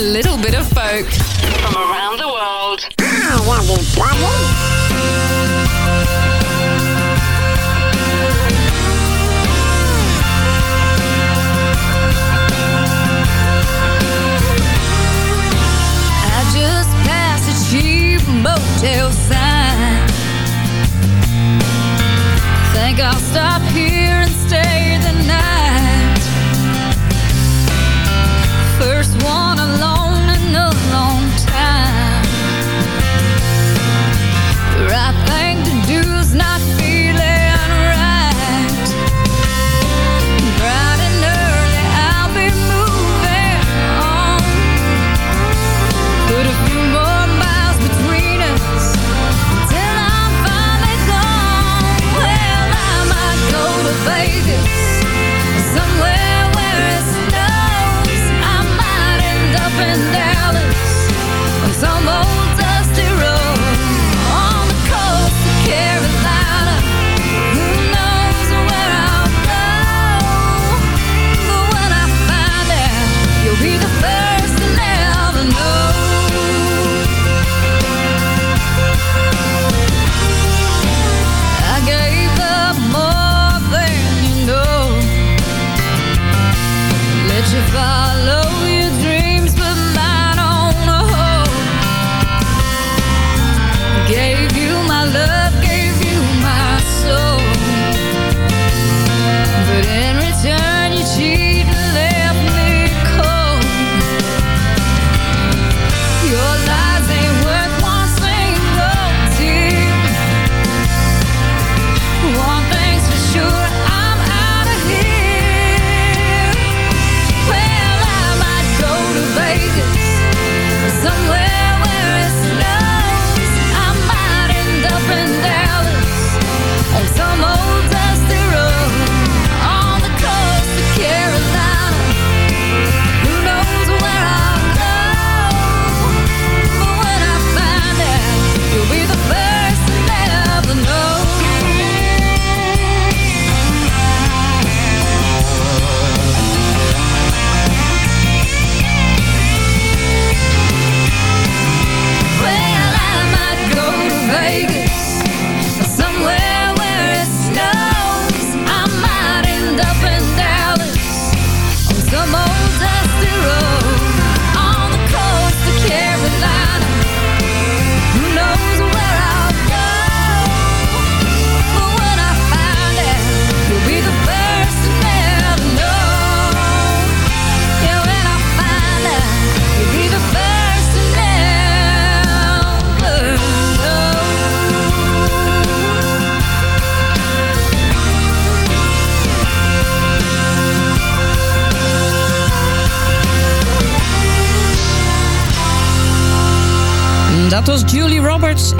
a little bit of folk.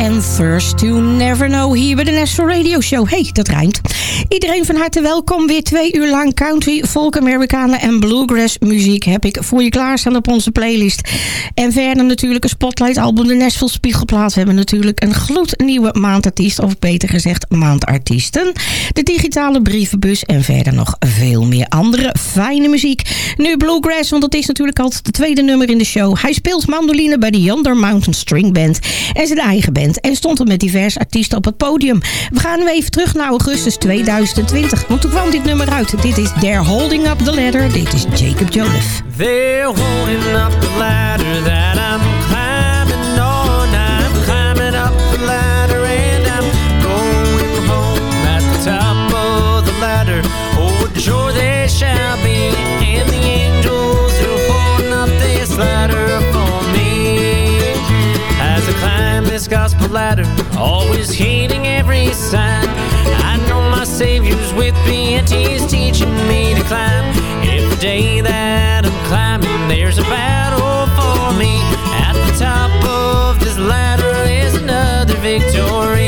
En First to Never Know hier bij de National Radio Show. Hey, dat rijmt. Iedereen van harte welkom. Weer twee uur lang country, folk Amerikanen en bluegrass muziek heb ik voor je klaarstaan op onze playlist. En verder natuurlijk een spotlight album, de Nashville Spiegelplaat. We hebben natuurlijk een gloednieuwe maandartiest, of beter gezegd maandartiesten. De digitale brievenbus en verder nog veel meer andere fijne muziek. Nu bluegrass, want dat is natuurlijk altijd de tweede nummer in de show. Hij speelt mandoline bij de Yonder Mountain String Band en zijn eigen band. En stond er met diverse artiesten op het podium. We gaan even terug naar augustus 2020. Want toen kwam dit nummer uit. Dit is They're Holding Up The Ladder. Dit is Jacob Joseph. They're holding up the ladder that I'm climbing on. I'm climbing up the ladder and I'm going home at the top of the ladder. Oh, sure they shall be. Ladder, always heeding every sign. I know my Savior's with me and He's teaching me to climb. Every day that I'm climbing, there's a battle for me. At the top of this ladder is another victory.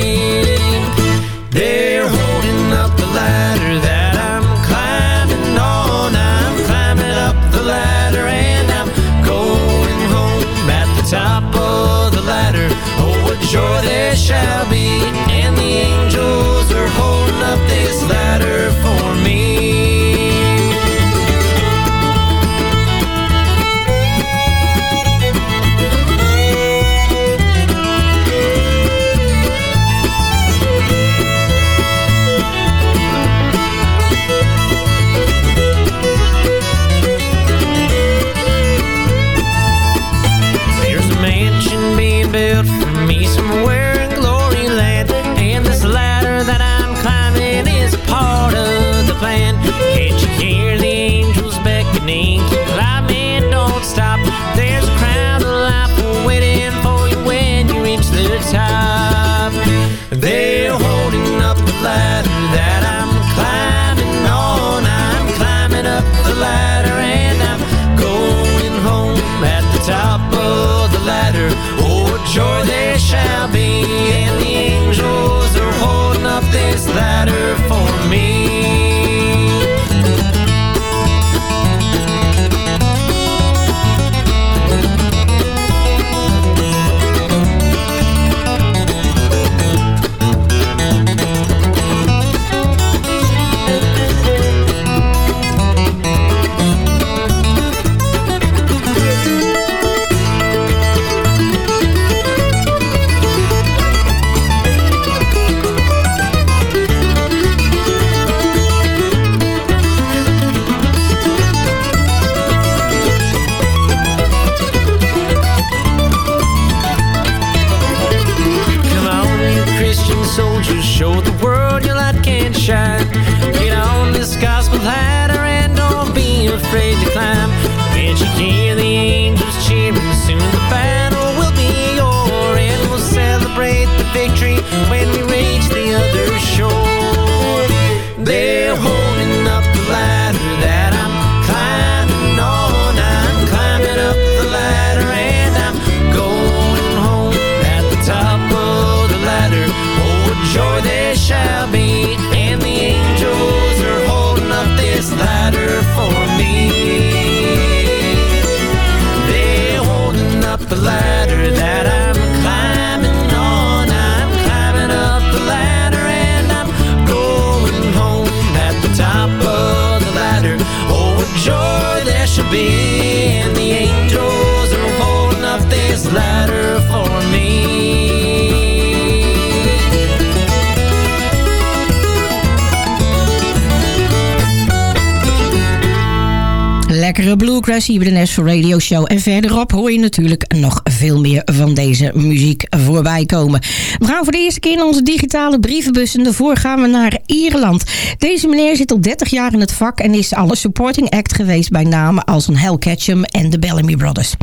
Lekkere bluegrass hier bij de National Radio Show. En verderop hoor je natuurlijk nog veel meer van deze muziek voorbij komen. We gaan voor de eerste keer in onze digitale brievenbus. En daarvoor gaan we naar Ierland. Deze meneer zit al 30 jaar in het vak en is al een supporting act geweest bij namen als een Hal Ketchum en de Bellamy Brothers.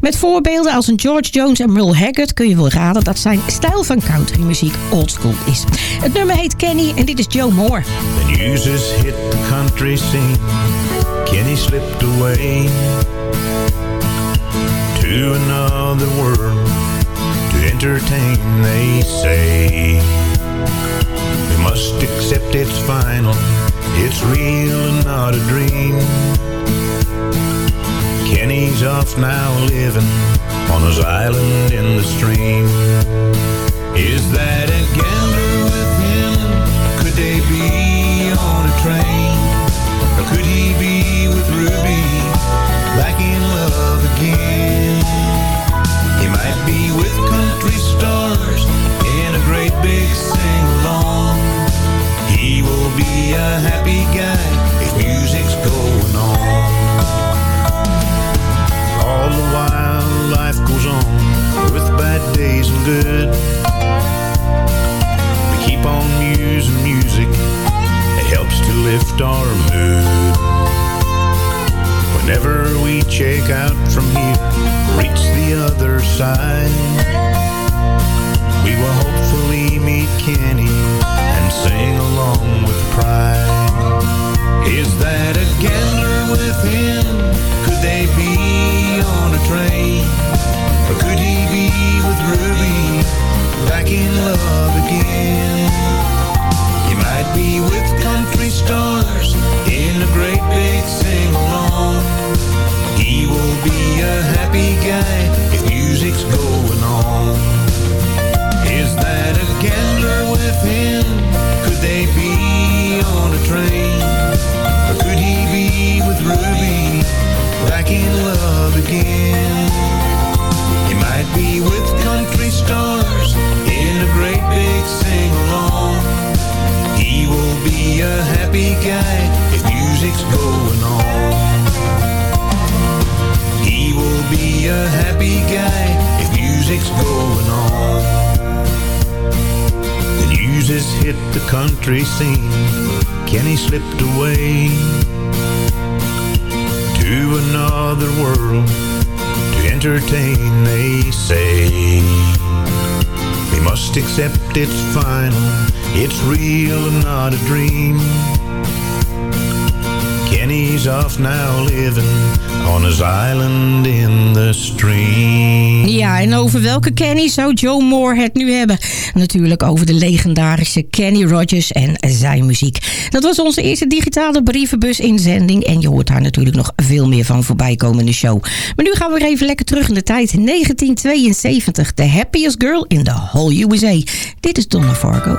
Met voorbeelden als een George Jones en Merle Haggard kun je wel raden dat zijn stijl van countrymuziek oldschool is. Het nummer heet Kenny en dit is Joe Moore. The news hit the country scene. Kenny slipped away to another world to entertain, they say. We must accept it's final, it's real and not a dream. Kenny's off now living on his island in the stream. Is that a gambler We keep on using music, it helps to lift our mood. Whenever we check out from here, reach the other side, we will hopefully meet Kenny and sing along it's final, it's real and not a dream. Off now living on his island in the stream. Ja, en over welke Kenny zou Joe Moore het nu hebben? Natuurlijk over de legendarische Kenny Rogers en zijn muziek. Dat was onze eerste digitale brievenbus-inzending. En je hoort daar natuurlijk nog veel meer van voorbij komen in de show. Maar nu gaan we weer even lekker terug in de tijd. 1972, The Happiest Girl in the Whole USA. Dit is Donna Fargo.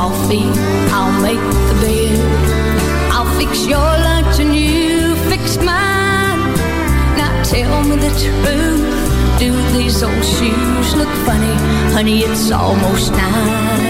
Coffee, I'll make the bed. I'll fix your lunch and you fix mine. Now tell me the truth. Do these old shoes look funny? Honey, it's almost nine.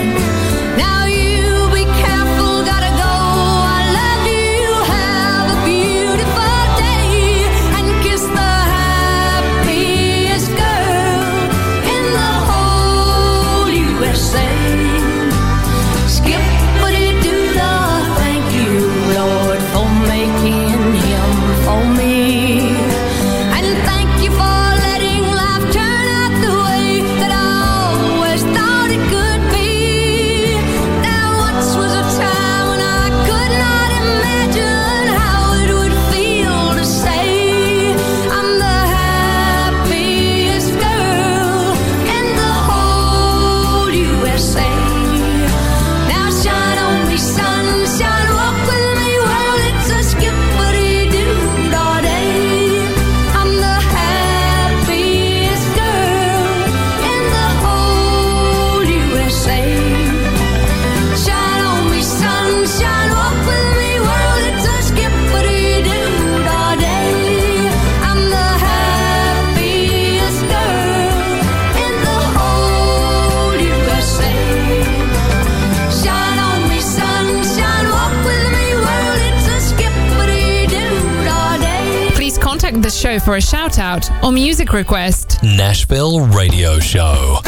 Show for a shout out or music request. Nashville Radio Show.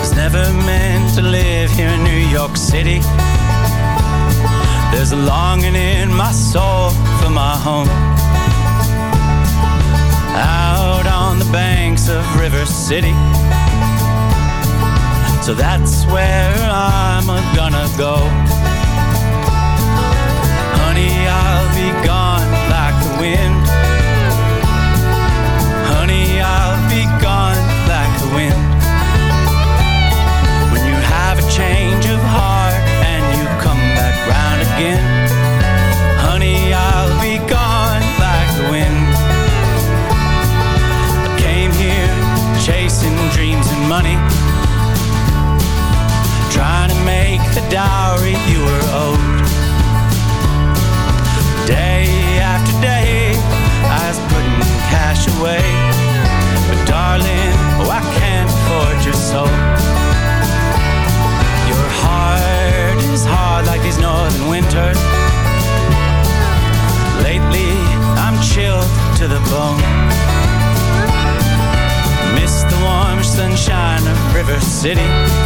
was never meant to live here in New York City. There's a longing in my soul for my home. Out on the banks of River City. So that's where I'm gonna go. Honey, I'll be gone the dowry you were owed. Day after day, I was putting cash away. But darling, oh, I can't afford your soul. Your heart is hard like these northern winters. Lately, I'm chilled to the bone. Miss the warm sunshine of River City.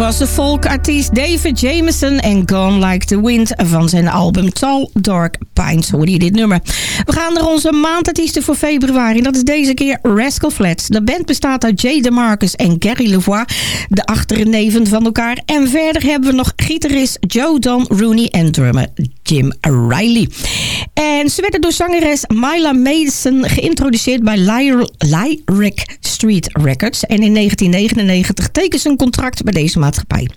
Was de folkartiest David Jameson en Gone Like the Wind van zijn album Tall Dark Pines. Hoorde je dit nummer? We gaan naar onze maandartiesten voor februari. Dat is deze keer Rascal Flats. De band bestaat uit Jay DeMarcus en Gary Levoix, de achterneven van elkaar. En verder hebben we nog gitarist Joe Don Rooney en drummer Jim Riley. En ze werden door zangeres Myla Mason geïntroduceerd bij Lyr- Lyric Street Records. En in 1999 tekende ze een contract bij deze maatschappij.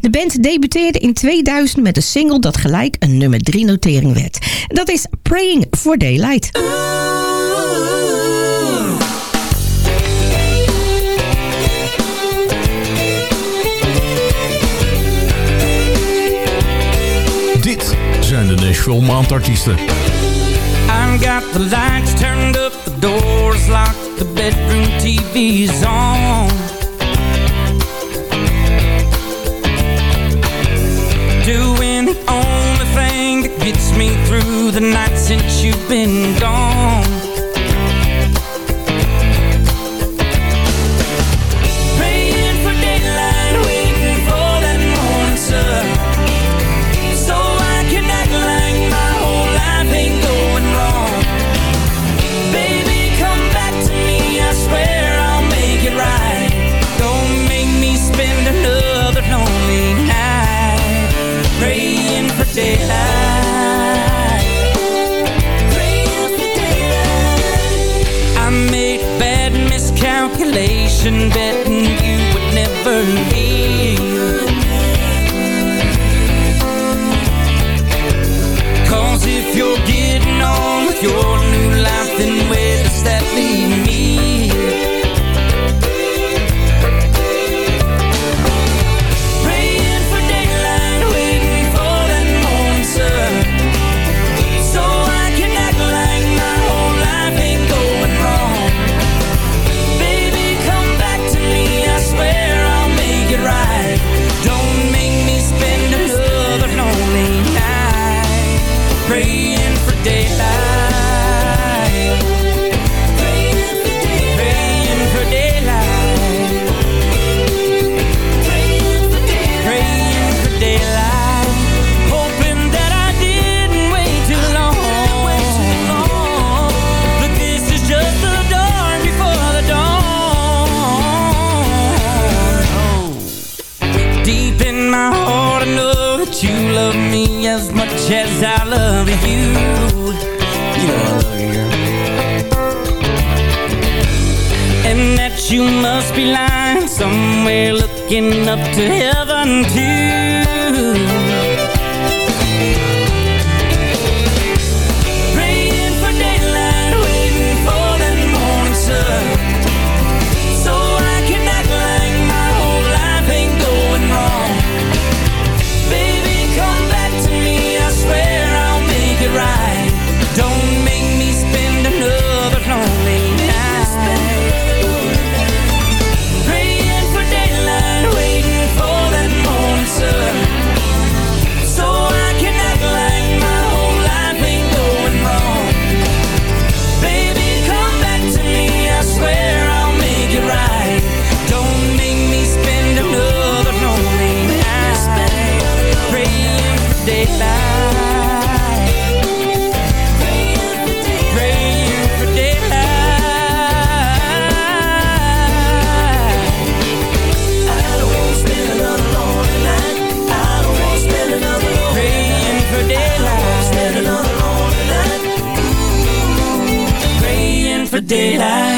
De band debuteerde in 2000 met een single dat gelijk een nummer 3 notering werd. Dat is Praying for Daylight. Nashville. I've got the lights turned up, the doors locked, the bedroom TV's on. Doing the only thing that gets me through the night since you've been gone. Miscalculation, betting you would never leave. As much as I love you. You know I love you, girl. And that you must be lying somewhere looking up to heaven too.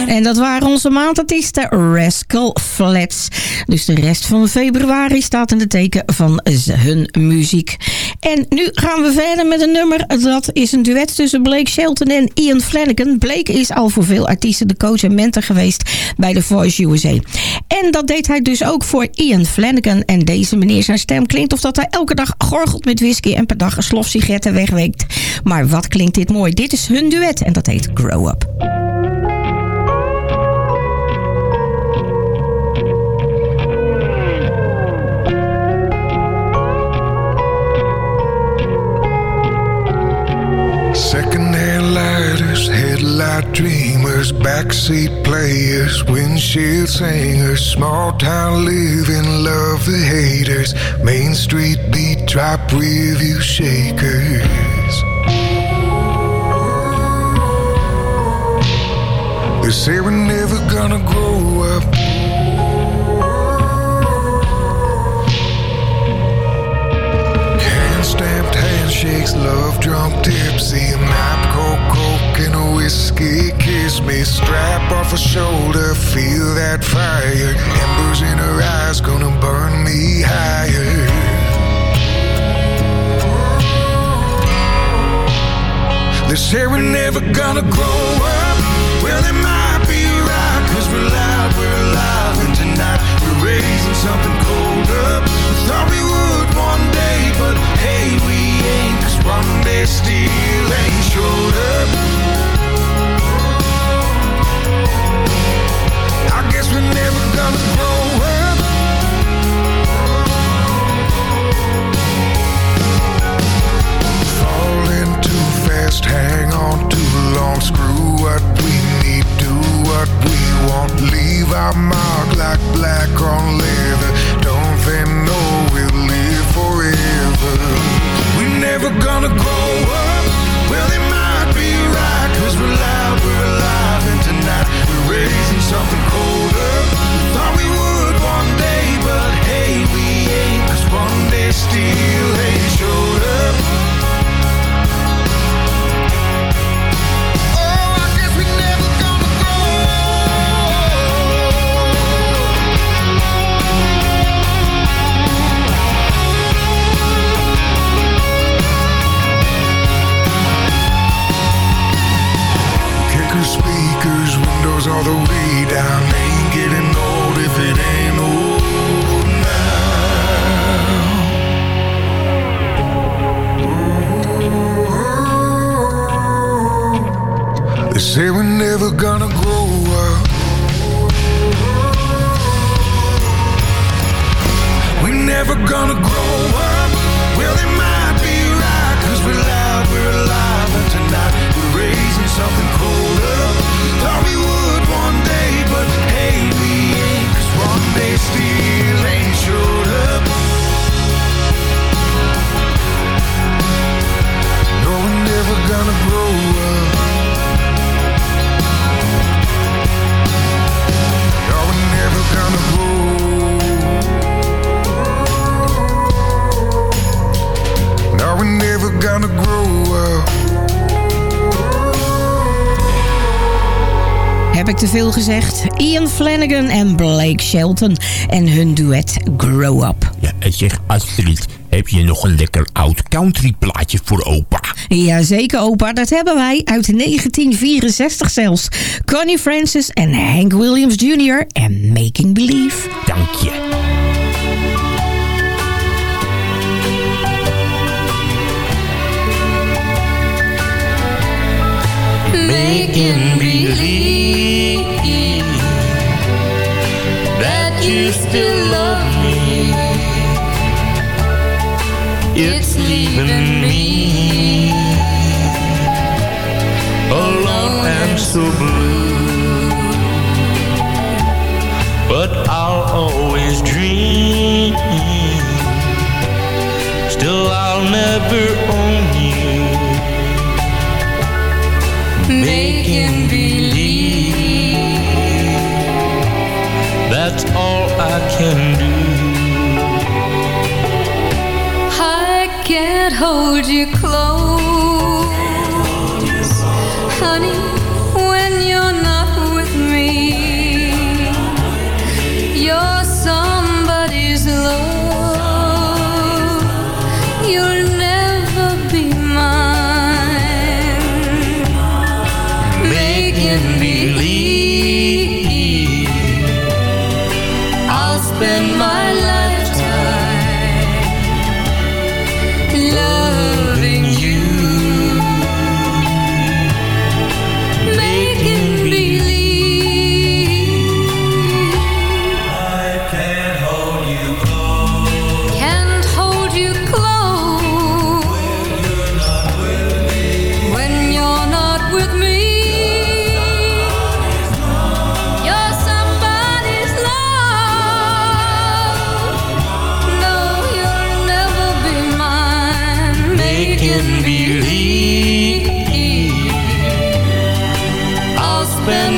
En dat waren onze maandartiesten Rascal Flats. Dus de rest van februari staat in de teken van hun muziek. En nu gaan we verder met een nummer. Dat is een duet tussen Blake Shelton en Ian Flanagan. Blake is al voor veel artiesten de coach en mentor geweest bij The Voice USA. En dat deed hij dus ook voor Ian Flanagan. En deze meneer zijn stem klinkt of dat hij elke dag gorgelt met whisky... en per dag een slof sigaretten wegweekt. Maar wat klinkt dit mooi. Dit is hun duet en dat heet Grow Up. Dreamers, backseat players, windshield singers, small town living, love the haters, Main Street beat drop review shakers. They say we're never gonna grow up. Hand stamped handshakes, love you strap off her shoulder, feel that fire. Embers in her eyes, gonna burn me higher. They say we're never gonna grow up. Well, they might be right, cause we're loud, we're alive. And tonight we're raising something colder. Thought we would one day, but hey, we ain't. Cause one day still ain't showed up. Leather. Don't they know we'll live forever? Flanagan en Blake Shelton en hun duet Grow Up. Ja, en zeg Astrid, heb je nog een lekker oud country plaatje voor opa? Jazeker opa, dat hebben wij uit 1964 zelfs. Connie Francis en Hank Williams Jr. en Making Believe. Dank je.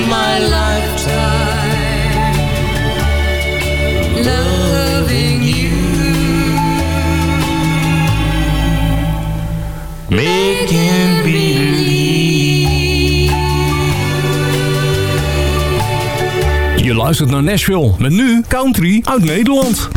my lifetime. Loving you. Making believe. Je luistert naar Nashville met nu country uit Nederland.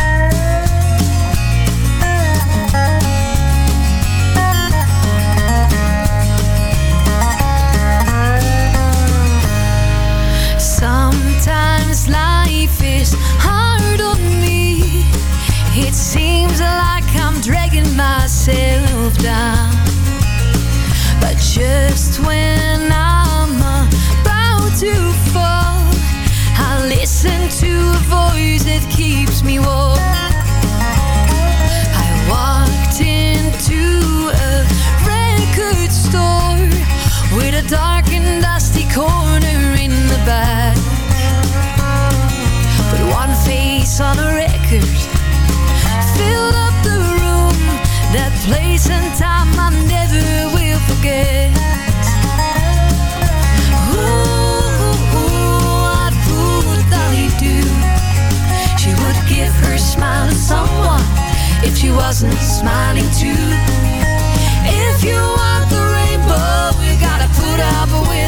Like I'm dragging myself down. But just when I'm about to fall, I listen to a voice that keeps me warm. I walked into a record store with a dark and dusty corner in the back. But one face on a if she wasn't smiling too. If you want the rainbow, you gotta put up with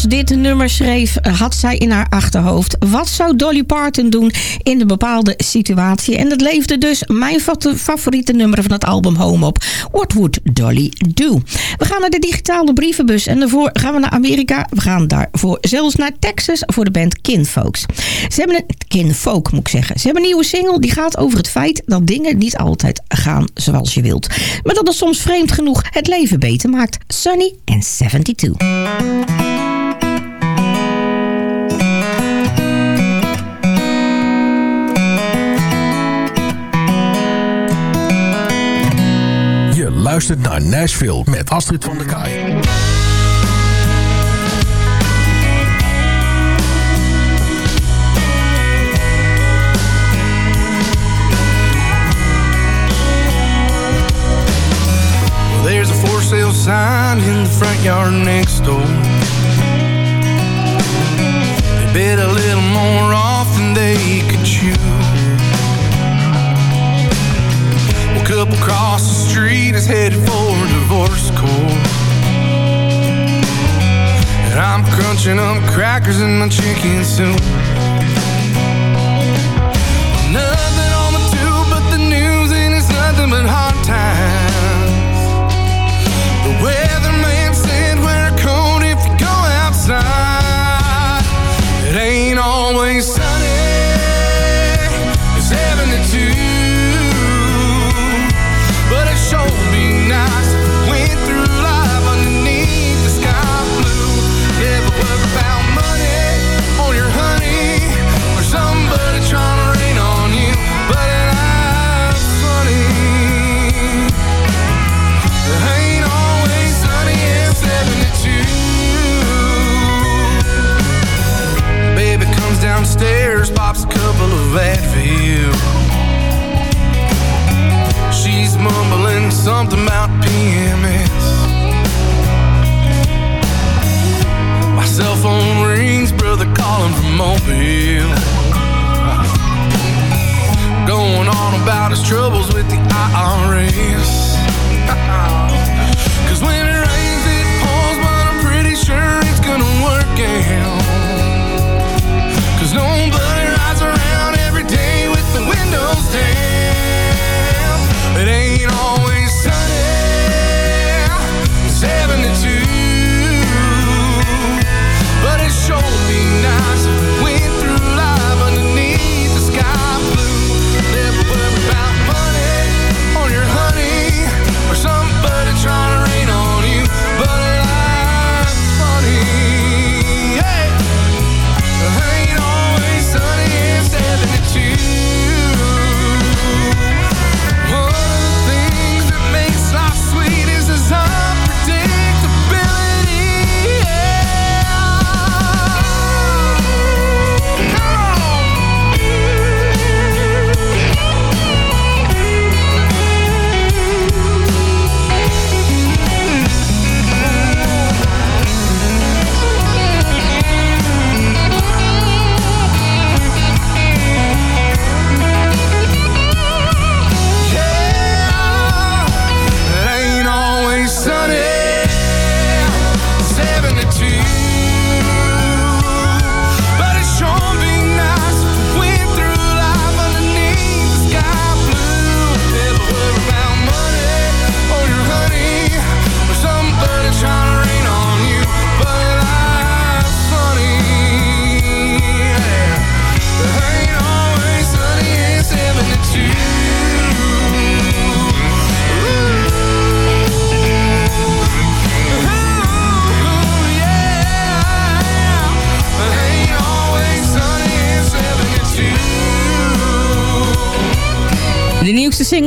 Dit nummer schreef, had zij in haar achterhoofd... wat zou Dolly Parton doen in een bepaalde situatie? En dat leefde dus mijn fa- favoriete nummer van het album Home op. What Would Dolly Do? We gaan naar de digitale brievenbus en daarvoor gaan we naar Amerika. We gaan daarvoor zelfs naar Texas voor de band Kinfolks. Ze hebben een... Kinfolk moet ik zeggen. Ze hebben een nieuwe single die gaat over het feit dat dingen niet altijd gaan zoals je wilt. Maar dat het soms vreemd genoeg het leven beter maakt. Sunny en 72. Luistert naar Nashville met Astrid van der Kaai. There's a for sale sign in the front yard next door. They bid a little more off than they could chew. couple across the street is headed for a divorce court. And I'm crunching up crackers in my chicken soup. Nothing on the tube but the news, and it's nothing but hot.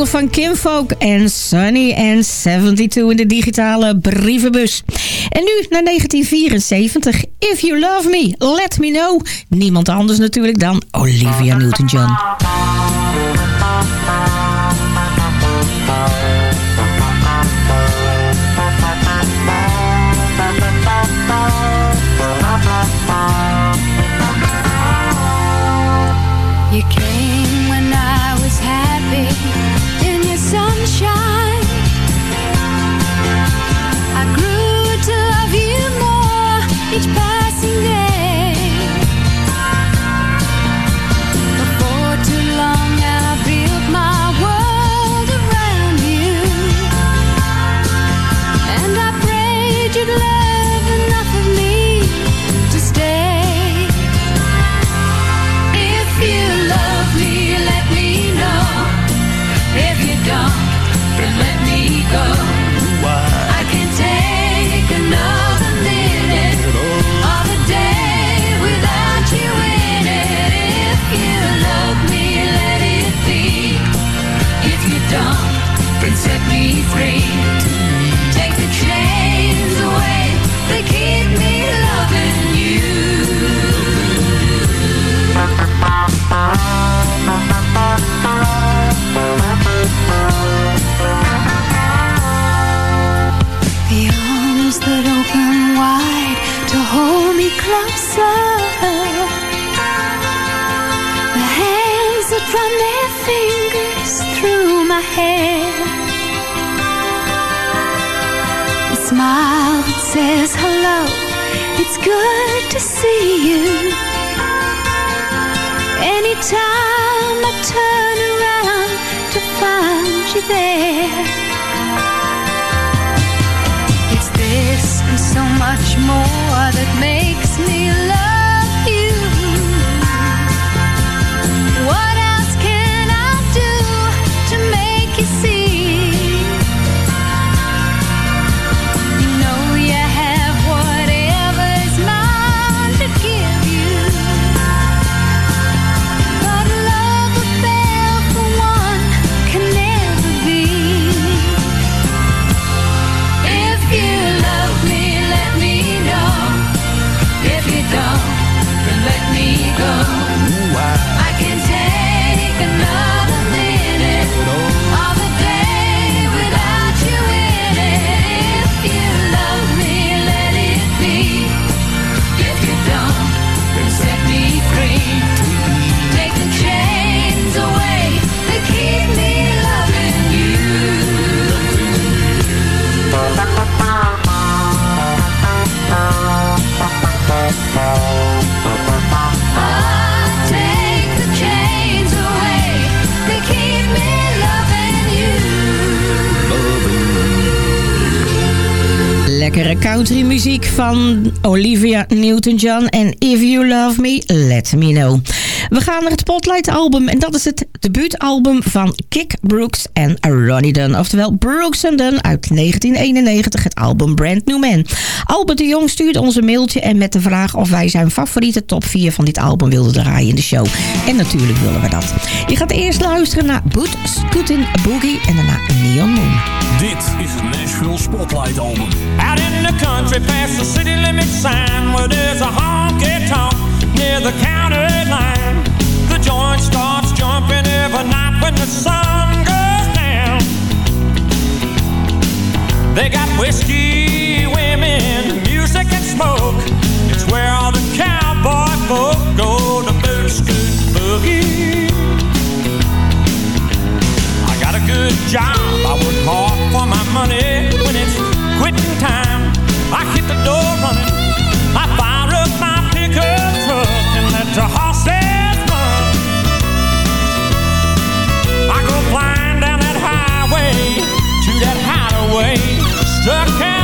van Kim Folk en Sunny and 72 in de digitale brievenbus. En nu naar 1974. If You Love Me, Let Me Know. Niemand anders natuurlijk dan Olivia Newton-John. Country muziek van Olivia Newton-John en If You Love Me, Let Me Know. We gaan naar het Spotlight album en dat is het debuutalbum van Kick Brooks en Ronnie Dunn. Oftewel Brooks Dunn uit 1991, het album Brand New Man. Albert de Jong stuurde ons een mailtje en met de vraag of wij zijn favoriete top 4 van dit album wilden draaien in de show. En natuurlijk willen we dat. Je gaat eerst luisteren naar Boot Scootin' Boogie en daarna Neon Moon. Dit is het Nashville Spotlight Album. Out in the country past the city limit sign where there's a honky tonk the county line. The joint starts jumping every night when the sun goes down. They got whiskey, women, music and smoke. It's where all the cowboy folk go to boot scoot boogie. I got a good job. I work hard for my money. When it's quitting time, I hit the door running. Hideaway. Stuck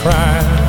cry.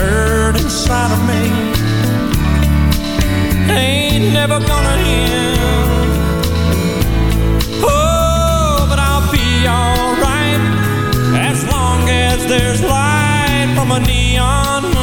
hurt inside of me ain't never gonna end. Oh, but I'll be alright as long as there's light from a neon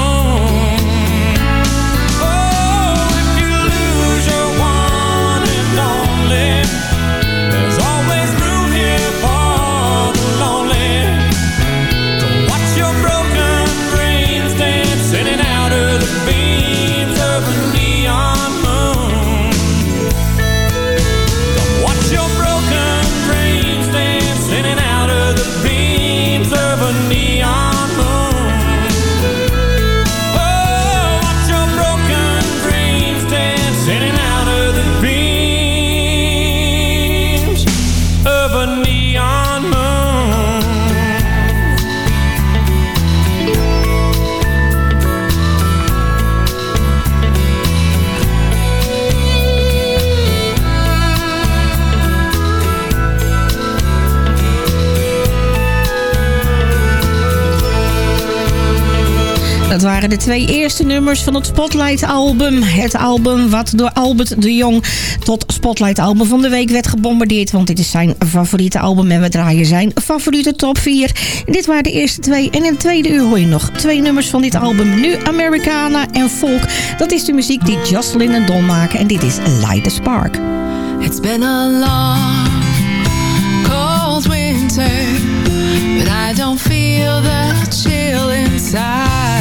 de twee eerste nummers van het Spotlight-album. Het album wat door Albert de Jong tot Spotlight-album van de week werd gebombardeerd. Want dit is zijn favoriete album en we draaien zijn favoriete top 4. Dit waren de eerste twee. En in het tweede uur hoor je nog twee nummers van dit album. Nu Americana en Folk. Dat is de muziek die Jocelyn en Don maken. En dit is Light the Spark. It's been a long, cold winter. But I don't feel the chill inside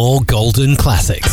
more golden classics.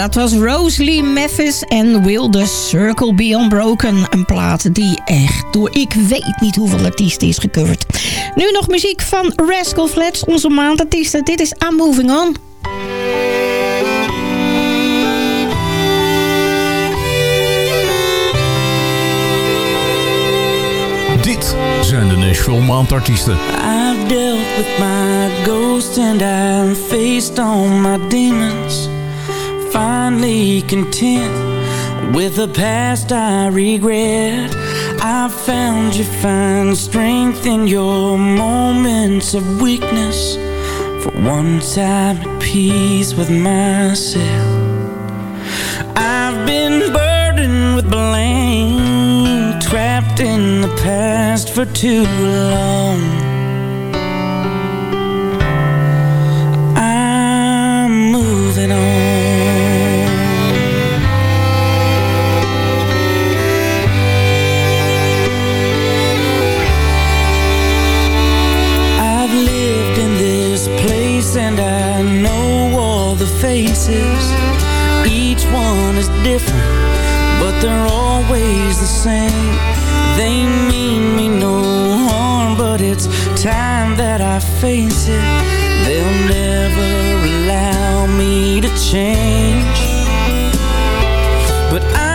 Dat was Rosalie Memphis en Will the Circle Be Unbroken. Een plaat die echt door ik weet niet hoeveel artiesten is gecoverd. Nu nog muziek van Rascal Flats, onze maandartiesten. Dit is I'm Moving On. Dit zijn de Nashville Maandartiesten. I've dealt with my ghost and I've faced all my demons. Finally content with the past I regret. I found you find strength in your moments of weakness. For once I'm at peace with myself. I've been burdened with blame, trapped in the past for too long. faces Each one is different But they're always the same. They mean me no harm But it's time that I face it. They'll never allow me to change. But I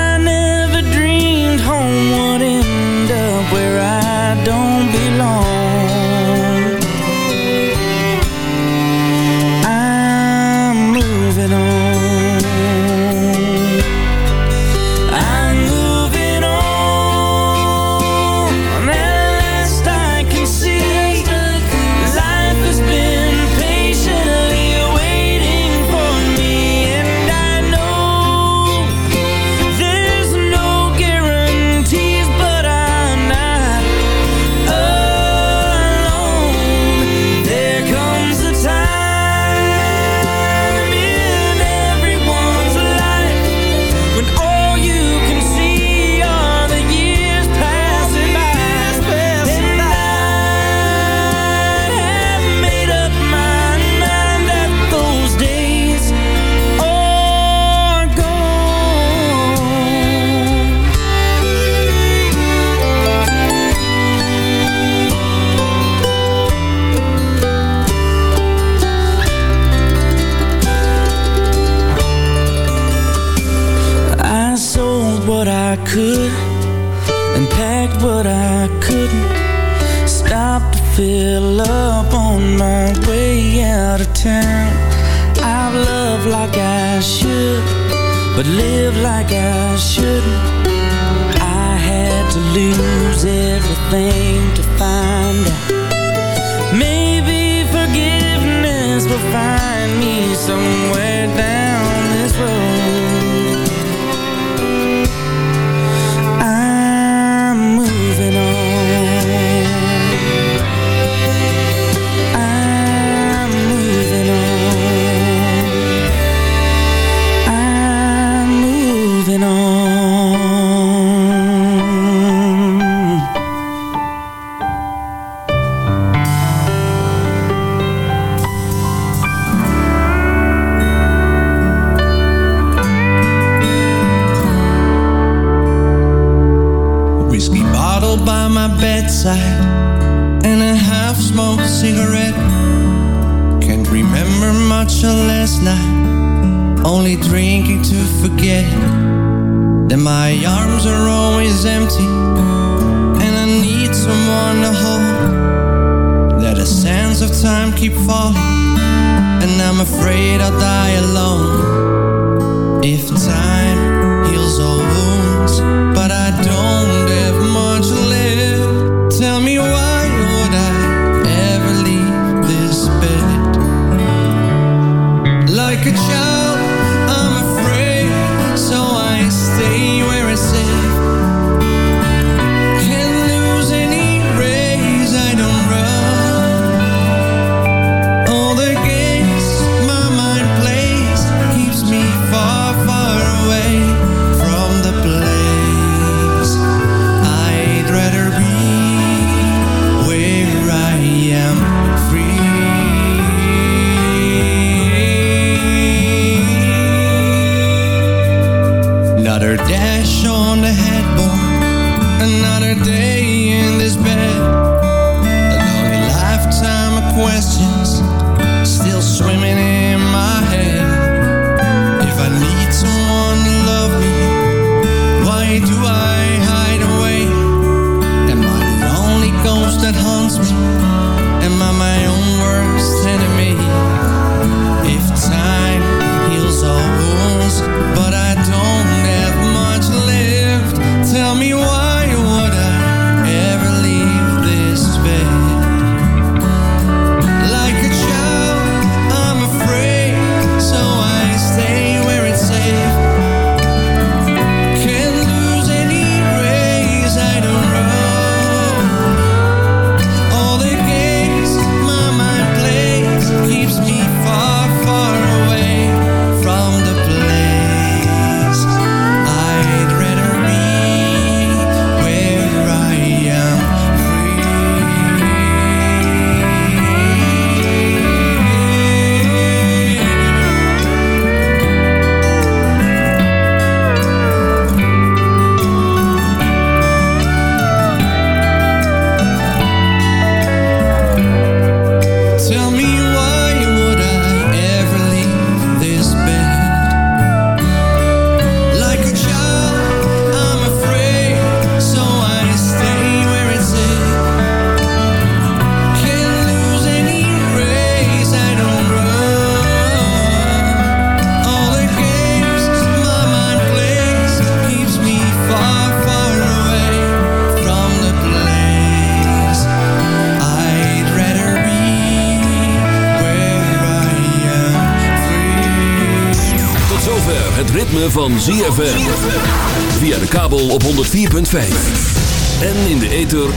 Christmas.